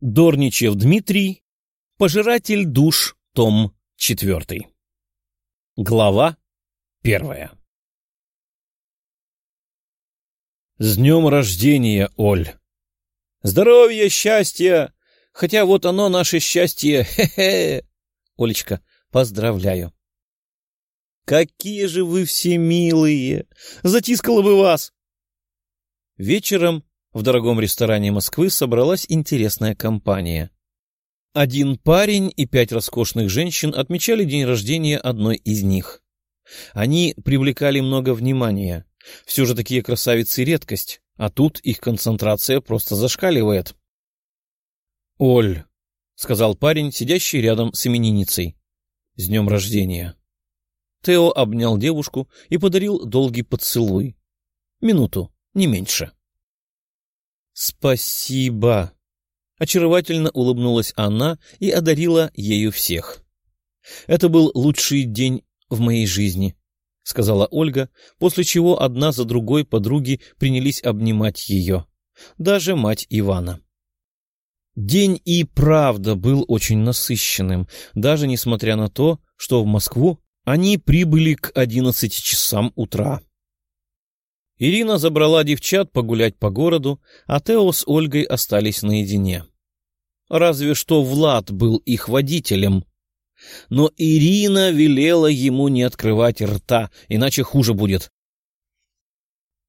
Дорничев Дмитрий, Пожиратель душ, том 4. Глава 1. С днем рождения, Оль! Здоровья, счастья! Хотя вот оно, наше счастье, хе-хе! Олечка, поздравляю! Какие же вы все милые! Затискала бы вас! Вечером в дорогом ресторане Москвы собралась интересная компания. Один парень и пять роскошных женщин отмечали день рождения одной из них. Они привлекали много внимания. Все же такие красавицы — редкость, а тут их концентрация просто зашкаливает. — Оль, — сказал парень, сидящий рядом с именинницей, — с днем рождения. Тео обнял девушку и подарил долгий поцелуй. Минуту, не меньше. — «Спасибо!» Очаровательно улыбнулась она и одарила ею всех. «Это был лучший день в моей жизни», — сказала Ольга, после чего одна за другой подруги принялись обнимать ее. Даже мать Ивана. День и правда был очень насыщенным, даже несмотря на то, что в Москву они прибыли к одиннадцати часам утра. Ирина забрала девчат погулять по городу, а Тео с Ольгой остались наедине. Разве что Влад был их водителем. Но Ирина велела ему не открывать рта, иначе хуже будет.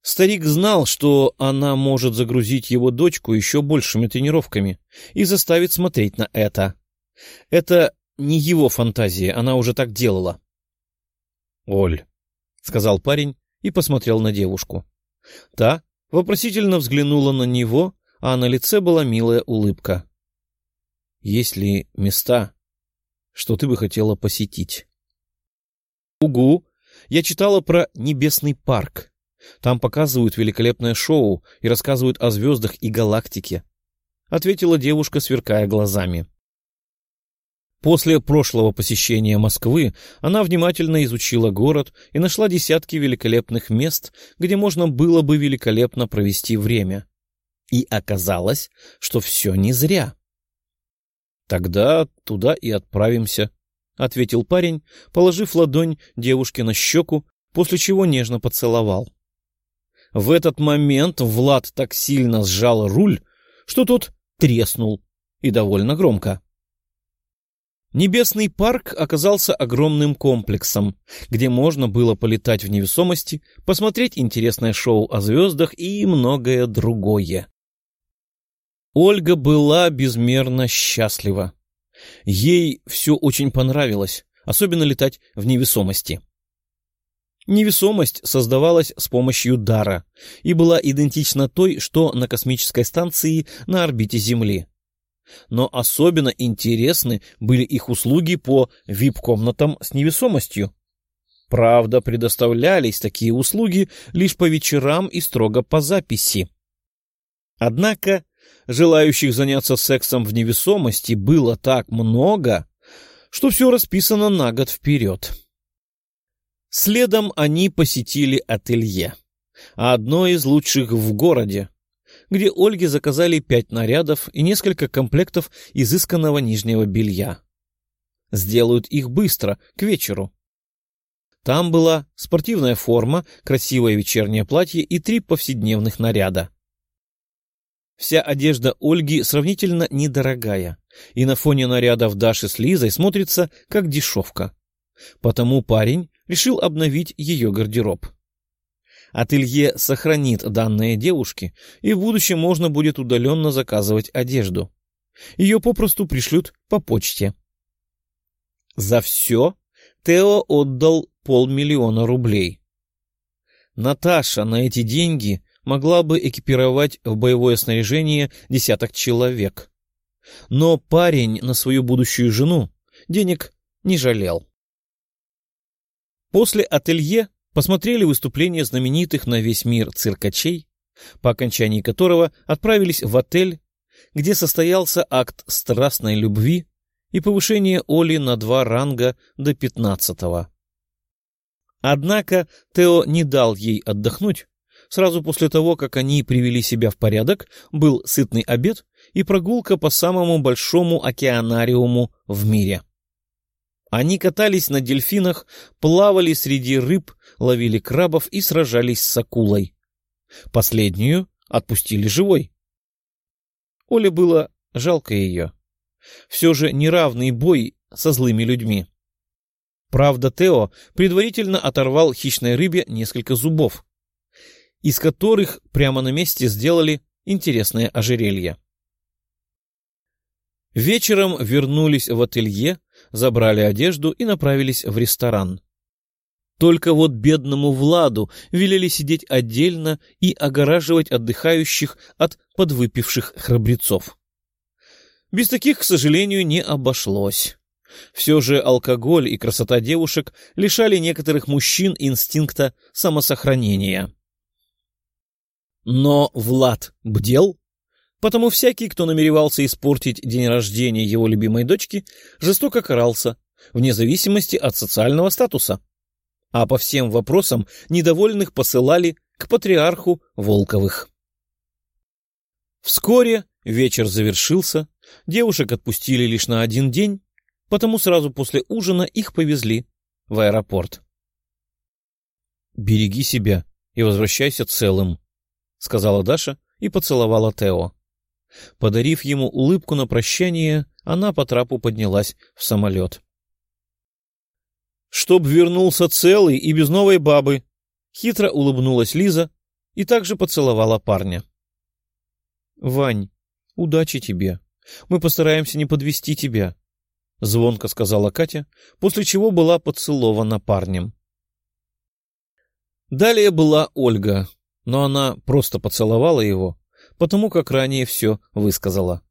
Старик знал, что она может загрузить его дочку еще большими тренировками и заставить смотреть на это. Это не его фантазия, она уже так делала. — Оль, — сказал парень, и посмотрел на девушку. Та вопросительно взглянула на него, а на лице была милая улыбка. — Есть ли места, что ты бы хотела посетить? — Угу. Я читала про Небесный парк. Там показывают великолепное шоу и рассказывают о звездах и галактике. — ответила девушка, сверкая глазами. — После прошлого посещения Москвы она внимательно изучила город и нашла десятки великолепных мест, где можно было бы великолепно провести время. И оказалось, что все не зря. «Тогда туда и отправимся», — ответил парень, положив ладонь девушке на щеку, после чего нежно поцеловал. В этот момент Влад так сильно сжал руль, что тот треснул, и довольно громко. Небесный парк оказался огромным комплексом, где можно было полетать в невесомости, посмотреть интересное шоу о звездах и многое другое. Ольга была безмерно счастлива. Ей все очень понравилось, особенно летать в невесомости. Невесомость создавалась с помощью дара и была идентична той, что на космической станции на орбите Земли но особенно интересны были их услуги по вип-комнатам с невесомостью. Правда, предоставлялись такие услуги лишь по вечерам и строго по записи. Однако желающих заняться сексом в невесомости было так много, что все расписано на год вперед. Следом они посетили ателье, одно из лучших в городе, где Ольге заказали пять нарядов и несколько комплектов изысканного нижнего белья. Сделают их быстро, к вечеру. Там была спортивная форма, красивое вечернее платье и три повседневных наряда. Вся одежда Ольги сравнительно недорогая, и на фоне нарядов Даши с Лизой смотрится как дешевка. Потому парень решил обновить ее гардероб. Ателье сохранит данные девушки, и в будущем можно будет удаленно заказывать одежду. Ее попросту пришлют по почте. За все Тео отдал полмиллиона рублей. Наташа на эти деньги могла бы экипировать в боевое снаряжение десяток человек. Но парень на свою будущую жену денег не жалел. После ателье посмотрели выступление знаменитых на весь мир циркачей, по окончании которого отправились в отель, где состоялся акт страстной любви и повышение Оли на два ранга до пятнадцатого. Однако Тео не дал ей отдохнуть, Сразу после того, как они привели себя в порядок, был сытный обед и прогулка по самому большому океанариуму в мире. Они катались на дельфинах, плавали среди рыб, ловили крабов и сражались с акулой. Последнюю отпустили живой. Оле было жалко ее. Все же неравный бой со злыми людьми. Правда, Тео предварительно оторвал хищной рыбе несколько зубов, из которых прямо на месте сделали интересное ожерелье. Вечером вернулись в ателье, забрали одежду и направились в ресторан. Только вот бедному Владу велели сидеть отдельно и огораживать отдыхающих от подвыпивших храбрецов. Без таких, к сожалению, не обошлось. Все же алкоголь и красота девушек лишали некоторых мужчин инстинкта самосохранения. Но Влад бдел, потому всякий, кто намеревался испортить день рождения его любимой дочки, жестоко карался, вне зависимости от социального статуса. А по всем вопросам недовольных посылали к патриарху Волковых. Вскоре вечер завершился, девушек отпустили лишь на один день, потому сразу после ужина их повезли в аэропорт. «Береги себя и возвращайся целым», — сказала Даша и поцеловала Тео. Подарив ему улыбку на прощание, она по трапу поднялась в самолет. «Чтоб вернулся целый и без новой бабы!» — хитро улыбнулась Лиза и также поцеловала парня. «Вань, удачи тебе. Мы постараемся не подвести тебя», — звонко сказала Катя, после чего была поцелована парнем. Далее была Ольга, но она просто поцеловала его, потому как ранее все высказала.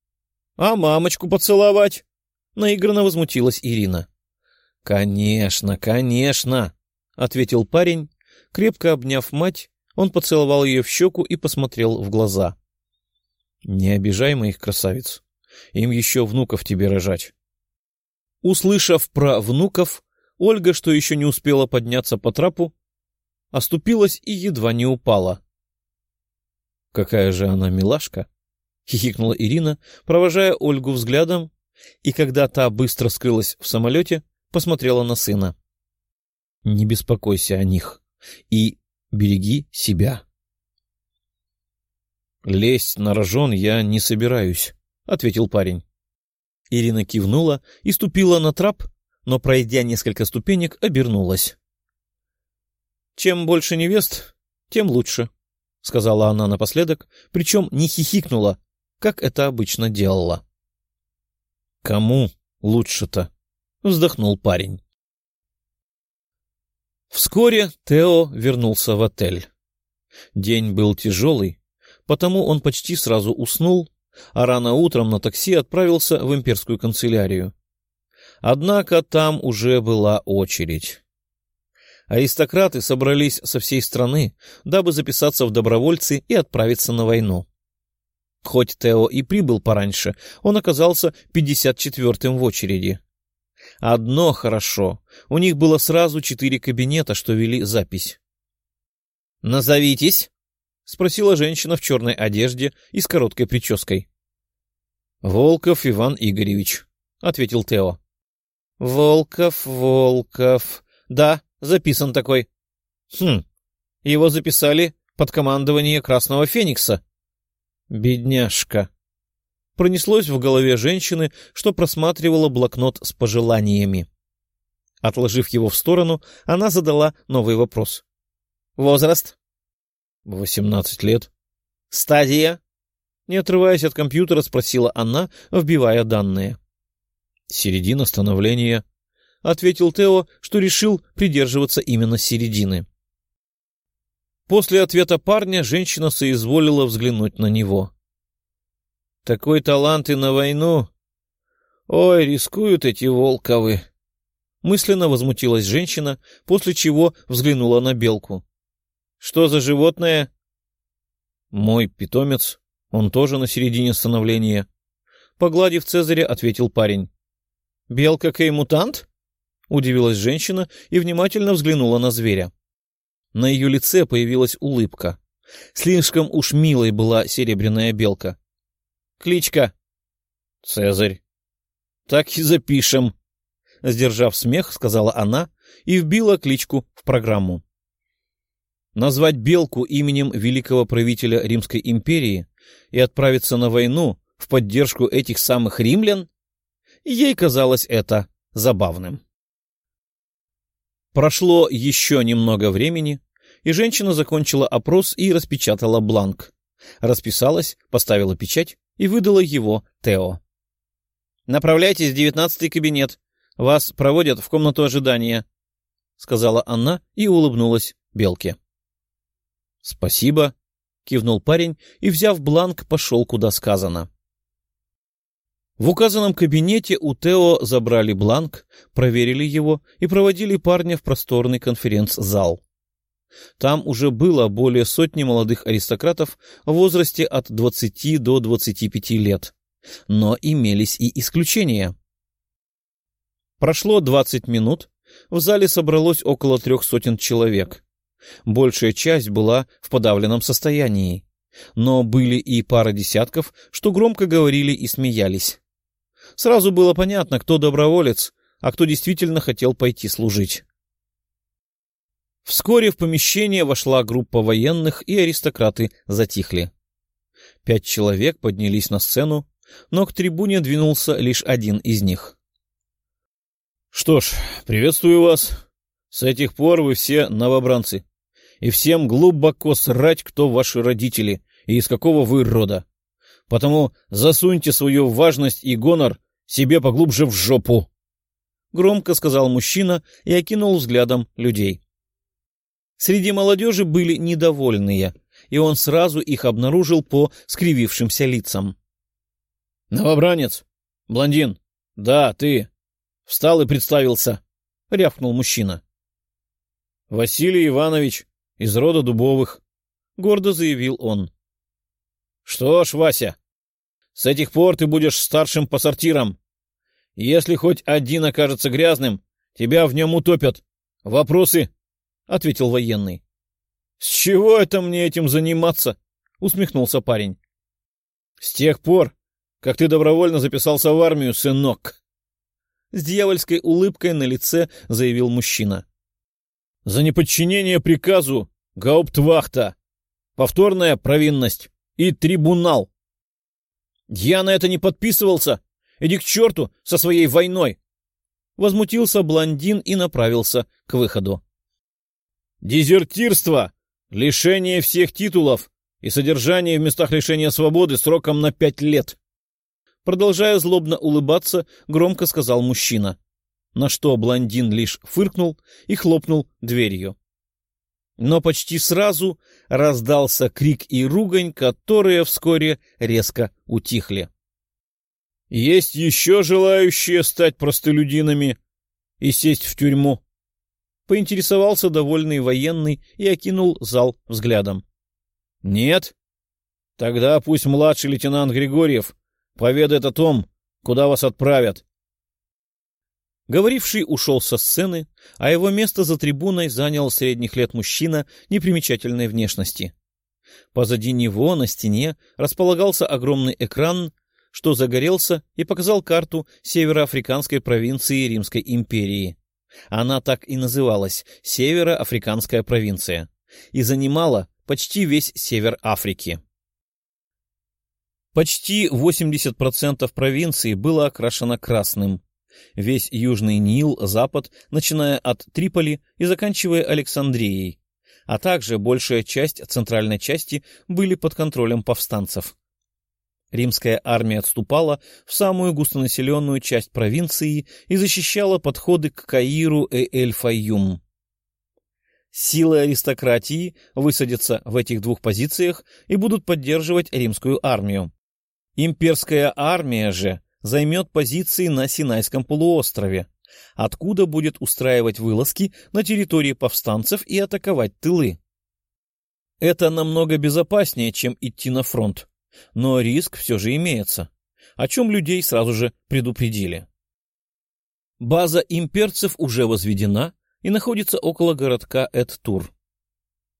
— А мамочку поцеловать? — наигранно возмутилась Ирина. — Конечно, конечно, — ответил парень. Крепко обняв мать, он поцеловал ее в щеку и посмотрел в глаза. — Не обижай моих красавиц. Им еще внуков тебе рожать. Услышав про внуков, Ольга, что еще не успела подняться по трапу, оступилась и едва не упала. «Какая же она милашка!» — хихикнула Ирина, провожая Ольгу взглядом, и когда та быстро скрылась в самолете, посмотрела на сына. «Не беспокойся о них и береги себя». «Лезть на рожон я не собираюсь», — ответил парень. Ирина кивнула и ступила на трап, но, пройдя несколько ступенек, обернулась. «Чем больше невест, тем лучше», — сказала она напоследок, причем не хихикнула, как это обычно делала. «Кому лучше-то?» — вздохнул парень. Вскоре Тео вернулся в отель. День был тяжелый, потому он почти сразу уснул, а рано утром на такси отправился в имперскую канцелярию. Однако там уже была очередь. Аристократы собрались со всей страны, дабы записаться в добровольцы и отправиться на войну. Хоть Тео и прибыл пораньше, он оказался 54-м в очереди. Одно хорошо, у них было сразу четыре кабинета, что вели запись. «Назовитесь!» — спросила женщина в черной одежде и с короткой прической. «Волков Иван Игоревич», — ответил Тео. «Волков, Волков. Да, записан такой. Хм, его записали под командование Красного Феникса. Бедняжка. Пронеслось в голове женщины, что просматривала блокнот с пожеланиями. Отложив его в сторону, она задала новый вопрос. Возраст? Восемнадцать лет. Стадия? Не отрываясь от компьютера, спросила она, вбивая данные. Середина становления — ответил Тео, что решил придерживаться именно середины. После ответа парня женщина соизволила взглянуть на него. «Такой талант и на войну! Ой, рискуют эти волковы!» Мысленно возмутилась женщина, после чего взглянула на белку. «Что за животное?» «Мой питомец. Он тоже на середине становления». Погладив Цезаря, ответил парень. «Белка Кей-мутант?» — удивилась женщина и внимательно взглянула на зверя. На ее лице появилась улыбка. Слишком уж милой была серебряная белка. «Кличка?» «Цезарь». «Так и запишем», — сдержав смех, сказала она и вбила кличку в программу. Назвать белку именем великого правителя Римской империи и отправиться на войну в поддержку этих самых римлян? Ей казалось это забавным. Прошло еще немного времени, и женщина закончила опрос и распечатала бланк. Расписалась, поставила печать и выдала его Тео. «Направляйтесь в девятнадцатый кабинет. Вас проводят в комнату ожидания», — сказала она и улыбнулась Белке. — Спасибо, — кивнул парень и, взяв бланк, пошел, куда сказано. В указанном кабинете у Тео забрали бланк, проверили его и проводили парня в просторный конференц-зал. Там уже было более сотни молодых аристократов в возрасте от 20 до 25 лет. Но имелись и исключения. Прошло 20 минут, в зале собралось около трех сотен человек. Большая часть была в подавленном состоянии. Но были и пара десятков, что громко говорили и смеялись. Сразу было понятно, кто доброволец, а кто действительно хотел пойти служить. Вскоре в помещение вошла группа военных, и аристократы затихли. Пять человек поднялись на сцену, но к трибуне двинулся лишь один из них. — Что ж, приветствую вас. С этих пор вы все новобранцы и всем глубоко срать, кто ваши родители и из какого вы рода. Потому засуньте свою важность и гонор себе поглубже в жопу. Громко сказал мужчина и окинул взглядом людей. Среди молодежи были недовольные, и он сразу их обнаружил по скривившимся лицам. — Новобранец! Блондин! Да, ты! Встал и представился! — рявкнул мужчина. — Василий Иванович, из рода Дубовых, — гордо заявил он. — Что ж, Вася, с этих пор ты будешь старшим по сортирам. Если хоть один окажется грязным, тебя в нем утопят. Вопросы? — ответил военный. — С чего это мне этим заниматься? — усмехнулся парень. — С тех пор, как ты добровольно записался в армию, сынок. С дьявольской улыбкой на лице заявил мужчина. За неподчинение приказу гауптвахта, повторная провинность и трибунал. Я на это не подписывался. Иди к черту со своей войной. Возмутился блондин и направился к выходу. Дезертирство, лишение всех титулов и содержание в местах лишения свободы сроком на пять лет. Продолжая злобно улыбаться, громко сказал мужчина на что блондин лишь фыркнул и хлопнул дверью. Но почти сразу раздался крик и ругань, которые вскоре резко утихли. «Есть еще желающие стать простолюдинами и сесть в тюрьму?» Поинтересовался довольный военный и окинул зал взглядом. «Нет? Тогда пусть младший лейтенант Григорьев поведает о том, куда вас отправят, Говоривший ушел со сцены, а его место за трибуной занял средних лет мужчина непримечательной внешности. Позади него на стене располагался огромный экран, что загорелся и показал карту североафриканской провинции Римской империи. Она так и называлась — Североафриканская провинция, и занимала почти весь север Африки. Почти 80% провинции было окрашено красным, весь Южный Нил, Запад, начиная от Триполи и заканчивая Александрией, а также большая часть центральной части были под контролем повстанцев. Римская армия отступала в самую густонаселенную часть провинции и защищала подходы к Каиру и Эль-Файюм. Силы аристократии высадятся в этих двух позициях и будут поддерживать римскую армию. Имперская армия же займет позиции на Синайском полуострове, откуда будет устраивать вылазки на территории повстанцев и атаковать тылы. Это намного безопаснее, чем идти на фронт, но риск все же имеется, о чем людей сразу же предупредили. База имперцев уже возведена и находится около городка Эд-Тур.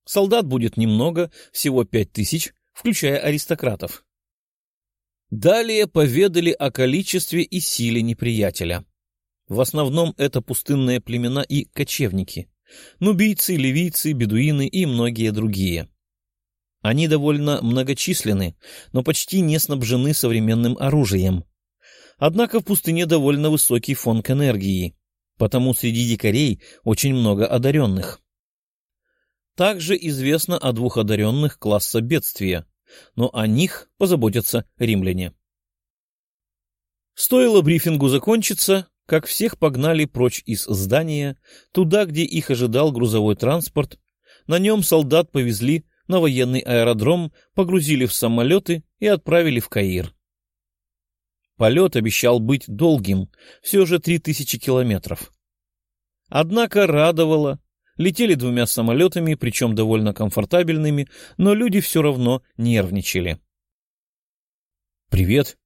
Солдат будет немного, всего пять тысяч, включая аристократов. Далее поведали о количестве и силе неприятеля. В основном это пустынные племена и кочевники. Нубийцы, ливийцы, бедуины и многие другие. Они довольно многочисленны, но почти не снабжены современным оружием. Однако в пустыне довольно высокий фон к энергии, потому среди дикарей очень много одаренных. Также известно о двух одаренных класса бедствия, но о них позаботятся римляне. Стоило брифингу закончиться, как всех погнали прочь из здания, туда, где их ожидал грузовой транспорт. На нем солдат повезли на военный аэродром, погрузили в самолеты и отправили в Каир. Полет обещал быть долгим, все же три тысячи километров. Однако радовало, летели двумя самолетами, причем довольно комфортабельными, но люди все равно нервничали. «Привет.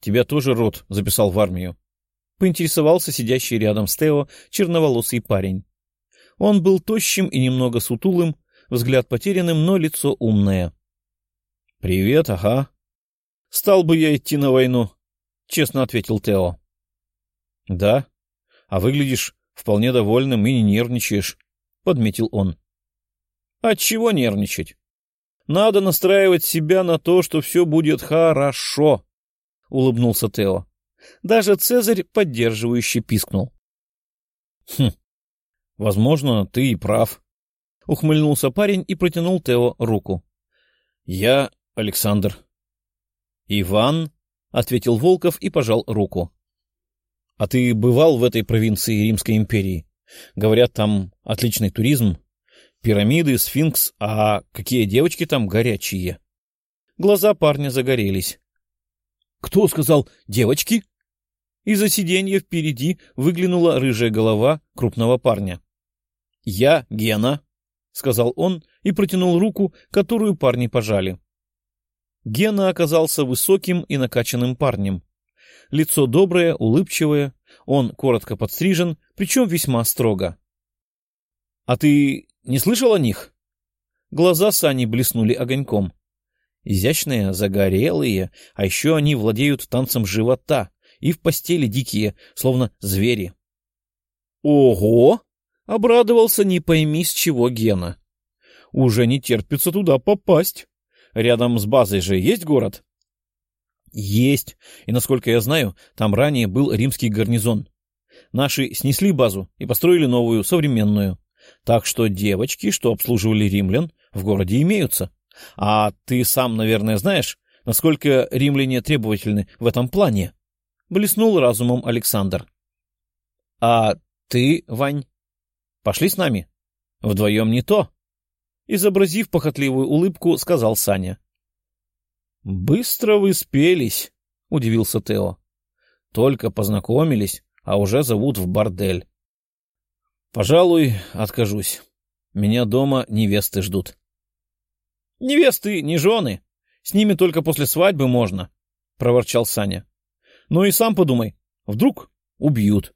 Тебя тоже рот записал в армию», — поинтересовался сидящий рядом с Тео черноволосый парень. Он был тощим и немного сутулым, взгляд потерянным, но лицо умное. — Привет, ага. — Стал бы я идти на войну, — честно ответил Тео. — Да? А выглядишь вполне довольным и не нервничаешь, — подметил он. — Отчего нервничать? Надо настраивать себя на то, что все будет хорошо, — улыбнулся Тео. Даже Цезарь поддерживающе пискнул. — Хм, возможно, ты и прав, — ухмыльнулся парень и протянул Тео руку. — Я Александр. — Иван, — ответил Волков и пожал руку. — А ты бывал в этой провинции Римской империи? Говорят, там отличный туризм, пирамиды, сфинкс, а какие девочки там горячие. Глаза парня загорелись. — Кто сказал «девочки»? Из-за сиденья впереди выглянула рыжая голова крупного парня. — Я Гена, — сказал он и протянул руку, которую парни пожали. Гена оказался высоким и накачанным парнем. Лицо доброе, улыбчивое, он коротко подстрижен, причем весьма строго. — А ты не слышал о них? Глаза Сани блеснули огоньком. Изящные, загорелые, а еще они владеют танцем живота и в постели дикие, словно звери. — Ого! Обрадовался не пойми с чего Гена. Уже не терпится туда попасть. Рядом с базой же есть город? Есть. И, насколько я знаю, там ранее был римский гарнизон. Наши снесли базу и построили новую, современную. Так что девочки, что обслуживали римлян, в городе имеются. А ты сам, наверное, знаешь, насколько римляне требовательны в этом плане? Блеснул разумом Александр. — А ты, Вань, Пошли с нами. Вдвоем не то. Изобразив похотливую улыбку, сказал Саня. — Быстро вы спелись, — удивился Тео. — Только познакомились, а уже зовут в бордель. — Пожалуй, откажусь. Меня дома невесты ждут. — Невесты, не жены. С ними только после свадьбы можно, — проворчал Саня. — Ну и сам подумай, вдруг убьют.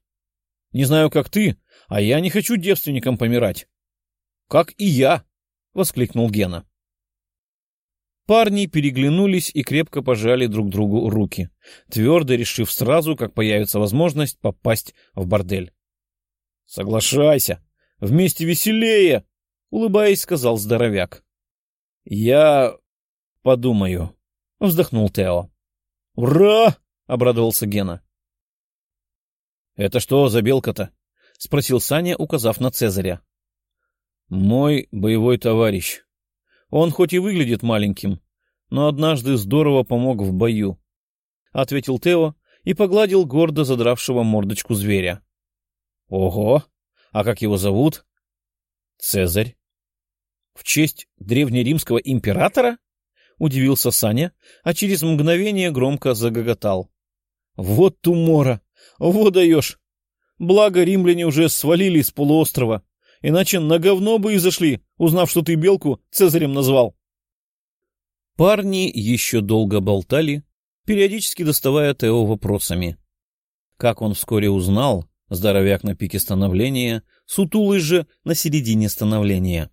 Не знаю, как ты, а я не хочу девственником помирать. — Как и я! — воскликнул Гена. Парни переглянулись и крепко пожали друг другу руки, твердо решив сразу, как появится возможность, попасть в бордель. — Соглашайся, вместе веселее! — улыбаясь, сказал здоровяк. — Я подумаю, — вздохнул Тео. «Ура!» — обрадовался Гена. «Это что за белка-то?» — спросил Саня, указав на Цезаря. «Мой боевой товарищ. Он хоть и выглядит маленьким, но однажды здорово помог в бою», — ответил Тео и погладил гордо задравшего мордочку зверя. «Ого! А как его зовут?» «Цезарь». «В честь древнеримского императора?» — удивился Саня, а через мгновение громко загоготал. «Вот тумора! Вот даешь! Благо римляне уже свалили с полуострова, иначе на говно бы и зашли, узнав, что ты белку Цезарем назвал. Парни еще долго болтали, периодически доставая Тео вопросами. Как он вскоре узнал, здоровяк на пике становления, сутулый же на середине становления.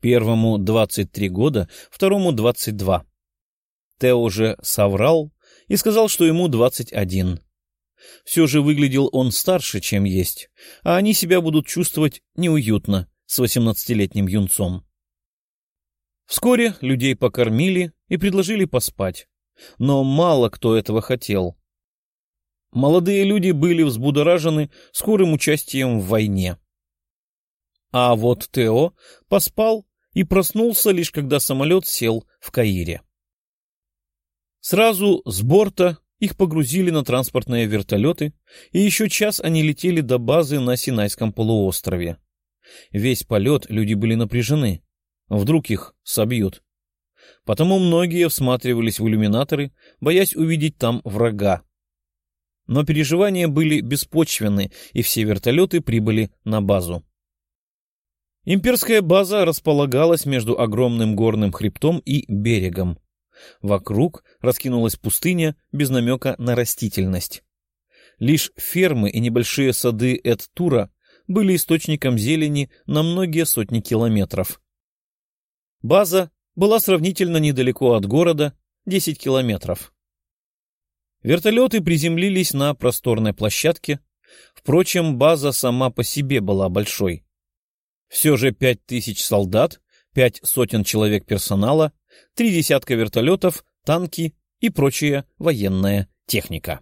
Первому 23 года, второму 22. Тео же соврал и сказал, что ему 21. Все же выглядел он старше, чем есть, а они себя будут чувствовать неуютно с 18-летним юнцом. Вскоре людей покормили и предложили поспать, но мало кто этого хотел. Молодые люди были взбудоражены скорым участием в войне. А вот Тео поспал и проснулся лишь когда самолет сел в Каире. Сразу с борта их погрузили на транспортные вертолеты, и еще час они летели до базы на Синайском полуострове. Весь полет люди были напряжены. Вдруг их собьют. Потому многие всматривались в иллюминаторы, боясь увидеть там врага. Но переживания были беспочвенны, и все вертолеты прибыли на базу. Имперская база располагалась между огромным горным хребтом и берегом. Вокруг раскинулась пустыня без намека на растительность. Лишь фермы и небольшие сады Эд-Тура были источником зелени на многие сотни километров. База была сравнительно недалеко от города, 10 километров. Вертолеты приземлились на просторной площадке. Впрочем, база сама по себе была большой. Все же пять тысяч солдат, пять сотен человек персонала, три десятка вертолетов, танки и прочая военная техника.